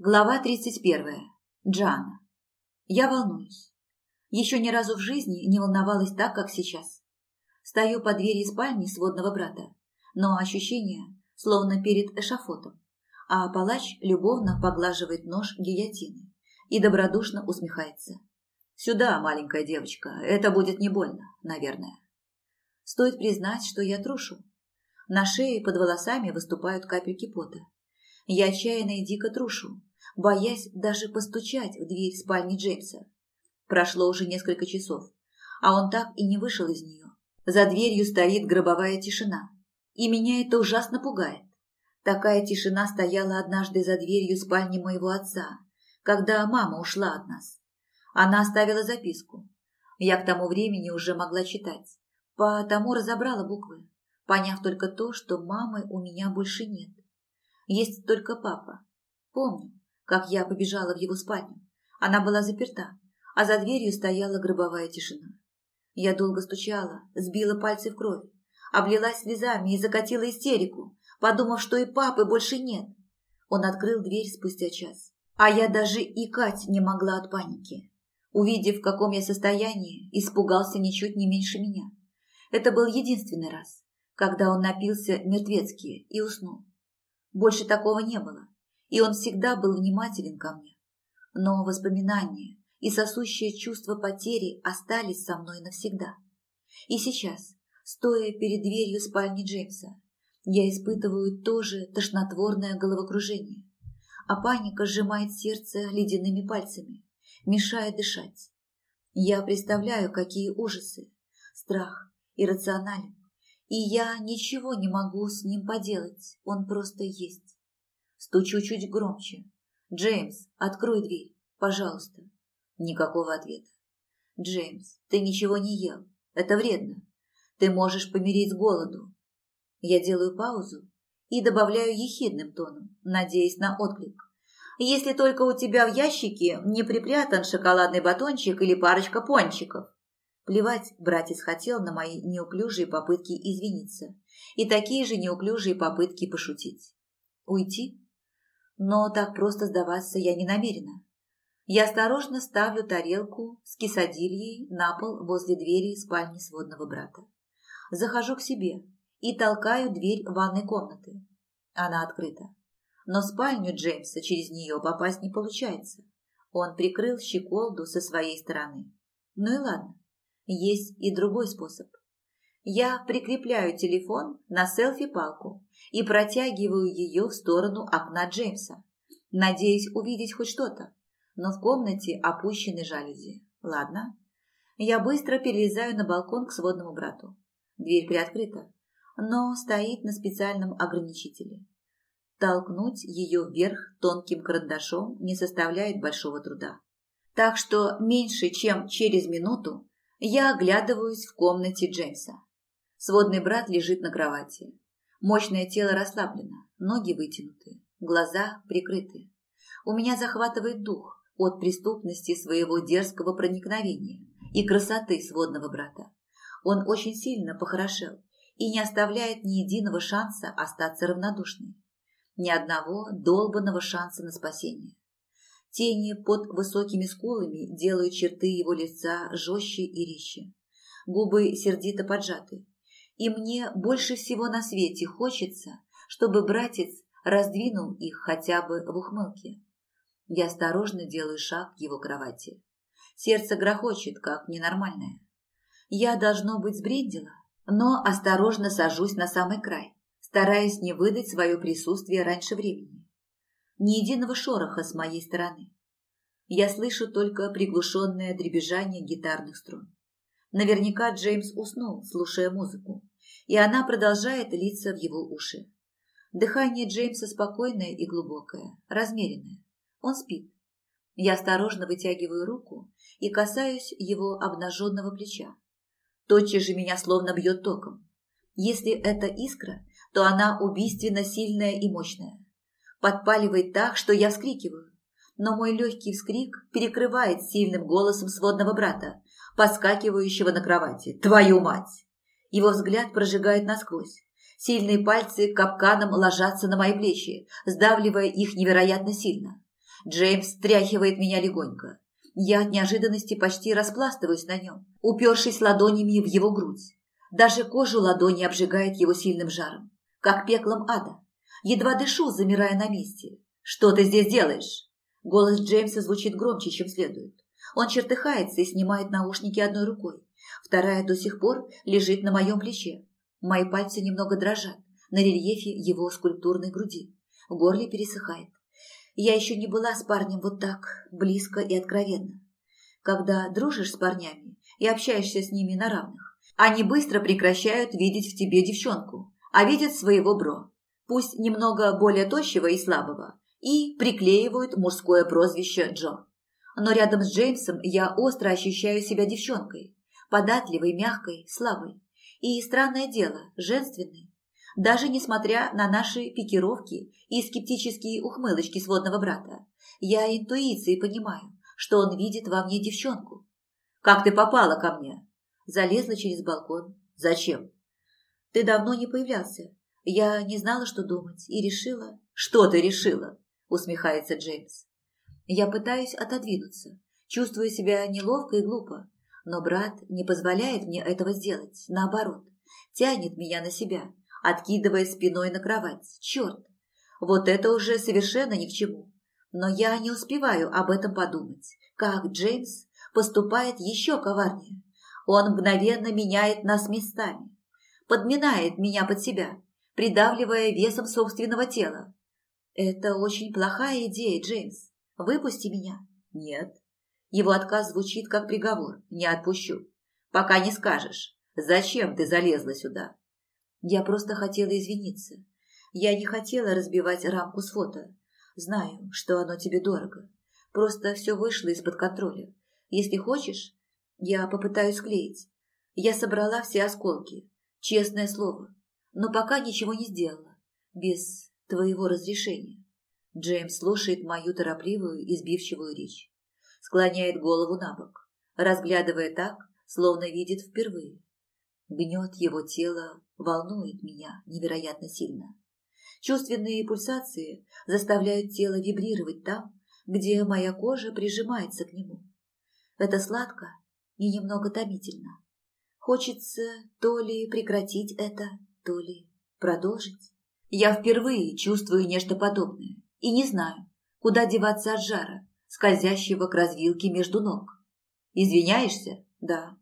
Глава 31. Джана. Я волнуюсь. Еще ни разу в жизни не волновалась так, как сейчас. Стою под двери спальни сводного брата, но ощущение словно перед эшафотом, а палач любовно поглаживает нож гильотины и добродушно усмехается. «Сюда, маленькая девочка, это будет не больно, наверное». Стоит признать, что я трушу. На шее под волосами выступают капельки пота. Я отчаянно и дико трушу, боясь даже постучать в дверь спальни Джеймса. Прошло уже несколько часов, а он так и не вышел из нее. За дверью стоит гробовая тишина, и меня это ужасно пугает. Такая тишина стояла однажды за дверью спальни моего отца, когда мама ушла от нас. Она оставила записку. Я к тому времени уже могла читать, потому разобрала буквы, поняв только то, что мамы у меня больше нет. Есть только папа. Помню, как я побежала в его спальню. Она была заперта, а за дверью стояла гробовая тишина. Я долго стучала, сбила пальцы в кровь, облилась слезами и закатила истерику, подумав, что и папы больше нет. Он открыл дверь спустя час, а я даже и кать не могла от паники. Увидев, в каком я состоянии, испугался ничуть не меньше меня. Это был единственный раз, когда он напился мертвецки и уснул. Больше такого не было и он всегда был внимателен ко мне. Но воспоминания и сосущее чувство потери остались со мной навсегда. И сейчас, стоя перед дверью спальни Джеймса, я испытываю тоже тошнотворное головокружение, а паника сжимает сердце ледяными пальцами, мешая дышать. Я представляю, какие ужасы, страх иррационален, и я ничего не могу с ним поделать, он просто есть. Стучу чуть громче. «Джеймс, открой дверь, пожалуйста». Никакого ответа. «Джеймс, ты ничего не ел. Это вредно. Ты можешь помереть с голоду». Я делаю паузу и добавляю ехидным тоном, надеясь на отклик. «Если только у тебя в ящике не припрятан шоколадный батончик или парочка пончиков». Плевать братец хотел на мои неуклюжие попытки извиниться и такие же неуклюжие попытки пошутить. «Уйти?» но так просто сдаваться я не намерена. Я осторожно ставлю тарелку с кисадильей на пол возле двери спальни сводного брата. Захожу к себе и толкаю дверь ванной комнаты. Она открыта. Но в спальню Джеймса через нее попасть не получается. Он прикрыл щеколду со своей стороны. Ну и ладно. Есть и другой способ. Я прикрепляю телефон на селфи-палку и протягиваю ее в сторону окна Джеймса, надеясь увидеть хоть что-то, но в комнате опущены жалюзи. Ладно. Я быстро перелезаю на балкон к сводному брату. Дверь приоткрыта, но стоит на специальном ограничителе. Толкнуть ее вверх тонким карандашом не составляет большого труда. Так что меньше чем через минуту я оглядываюсь в комнате Джеймса. Сводный брат лежит на кровати. Мощное тело расслаблено, ноги вытянуты, глаза прикрыты. У меня захватывает дух от преступности своего дерзкого проникновения и красоты сводного брата. Он очень сильно похорошел и не оставляет ни единого шанса остаться равнодушным. Ни одного долбанного шанса на спасение. Тени под высокими скулами делают черты его лица жестче и резче. Губы сердито поджаты, и мне больше всего на свете хочется, чтобы братец раздвинул их хотя бы в ухмылке. Я осторожно делаю шаг к его кровати. Сердце грохочет, как ненормальное. Я, должно быть, сбрендила, но осторожно сажусь на самый край, стараясь не выдать свое присутствие раньше времени. Ни единого шороха с моей стороны. Я слышу только приглушенное дребезжание гитарных струн. Наверняка Джеймс уснул, слушая музыку и она продолжает литься в его уши. Дыхание Джеймса спокойное и глубокое, размеренное. Он спит. Я осторожно вытягиваю руку и касаюсь его обнаженного плеча. Тотчас же меня словно бьет током. Если это искра, то она убийственно сильная и мощная. Подпаливает так, что я вскрикиваю. Но мой легкий вскрик перекрывает сильным голосом сводного брата, подскакивающего на кровати. «Твою мать!» Его взгляд прожигает насквозь. Сильные пальцы капканом ложатся на мои плечи, сдавливая их невероятно сильно. Джеймс стряхивает меня легонько. Я от неожиданности почти распластываюсь на нем, упершись ладонями в его грудь. Даже кожу ладони обжигает его сильным жаром, как пеклом ада. Едва дышу, замирая на месте. «Что ты здесь делаешь?» Голос Джеймса звучит громче, чем следует. Он чертыхается и снимает наушники одной рукой. Вторая до сих пор лежит на моем плече. Мои пальцы немного дрожат на рельефе его скульптурной груди. В горле пересыхает. Я еще не была с парнем вот так, близко и откровенно. Когда дружишь с парнями и общаешься с ними на равных, они быстро прекращают видеть в тебе девчонку, а видят своего бро, пусть немного более тощего и слабого, и приклеивают мужское прозвище Джо. Но рядом с Джеймсом я остро ощущаю себя девчонкой, податливой, мягкой, слабой. И, странное дело, женственной. Даже несмотря на наши пикировки и скептические ухмылочки сводного брата, я интуицией понимаю, что он видит во мне девчонку. «Как ты попала ко мне?» Залезла через балкон. «Зачем?» «Ты давно не появлялся. Я не знала, что думать, и решила...» «Что ты решила?» Усмехается Джеймс. Я пытаюсь отодвинуться. Чувствую себя неловко и глупо но брат не позволяет мне этого сделать, наоборот, тянет меня на себя, откидывая спиной на кровать. Черт, вот это уже совершенно ни к чему. Но я не успеваю об этом подумать, как Джеймс поступает еще коварнее. Он мгновенно меняет нас местами, подминает меня под себя, придавливая весом собственного тела. Это очень плохая идея, Джеймс. Выпусти меня. Нет, его отказ звучит как приговор. Не отпущу. Пока не скажешь. Зачем ты залезла сюда? Я просто хотела извиниться. Я не хотела разбивать рамку с фото. Знаю, что оно тебе дорого. Просто все вышло из-под контроля. Если хочешь, я попытаюсь клеить. Я собрала все осколки. Честное слово. Но пока ничего не сделала. Без твоего разрешения. Джеймс слушает мою торопливую, избивчивую речь склоняет голову на бок, разглядывая так, словно видит впервые. Гнет его тело волнует меня невероятно сильно. Чувственные пульсации заставляют тело вибрировать там, где моя кожа прижимается к нему. Это сладко и немного томительно. Хочется то ли прекратить это, то ли продолжить. Я впервые чувствую нечто подобное и не знаю, куда деваться от жара, скользящего к развилке между ног. «Извиняешься?» «Да».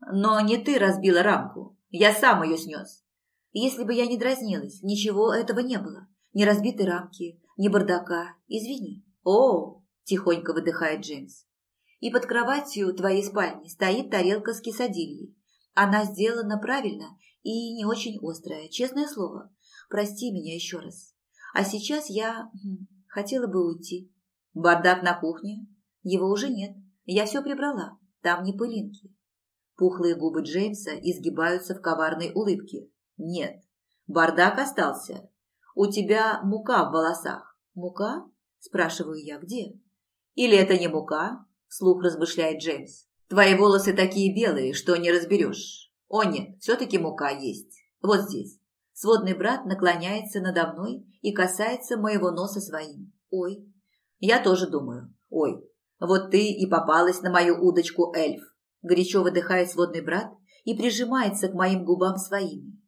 «Но не ты разбила рамку. Я сам ее снес». «Если бы я не дразнилась, ничего этого не было. Ни разбитой рамки, ни бардака. Извини». «О!» – тихонько выдыхает Джеймс. «И под кроватью твоей спальни стоит тарелка с кисадильей. Она сделана правильно и не очень острая, честное слово. Прости меня еще раз. А сейчас я хм, хотела бы уйти. Бардак на кухне? Его уже нет. Я все прибрала. Там не пылинки. Пухлые губы Джеймса изгибаются в коварной улыбке. Нет. Бардак остался. У тебя мука в волосах. Мука? Спрашиваю я, где? Или это не мука? Слух размышляет Джеймс. Твои волосы такие белые, что не разберешь. О нет, все-таки мука есть. Вот здесь. Сводный брат наклоняется надо мной и касается моего носа своим. Ой, я тоже думаю. Ой, вот ты и попалась на мою удочку, эльф. Горячо выдыхает сводный брат и прижимается к моим губам своими.